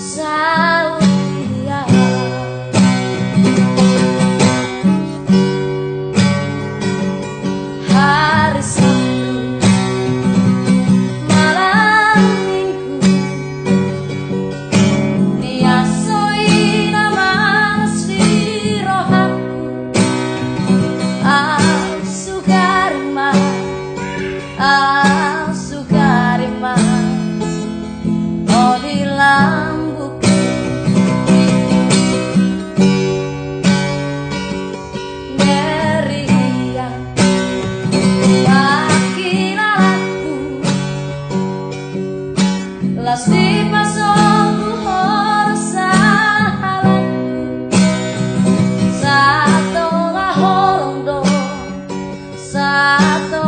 inside. zapatos.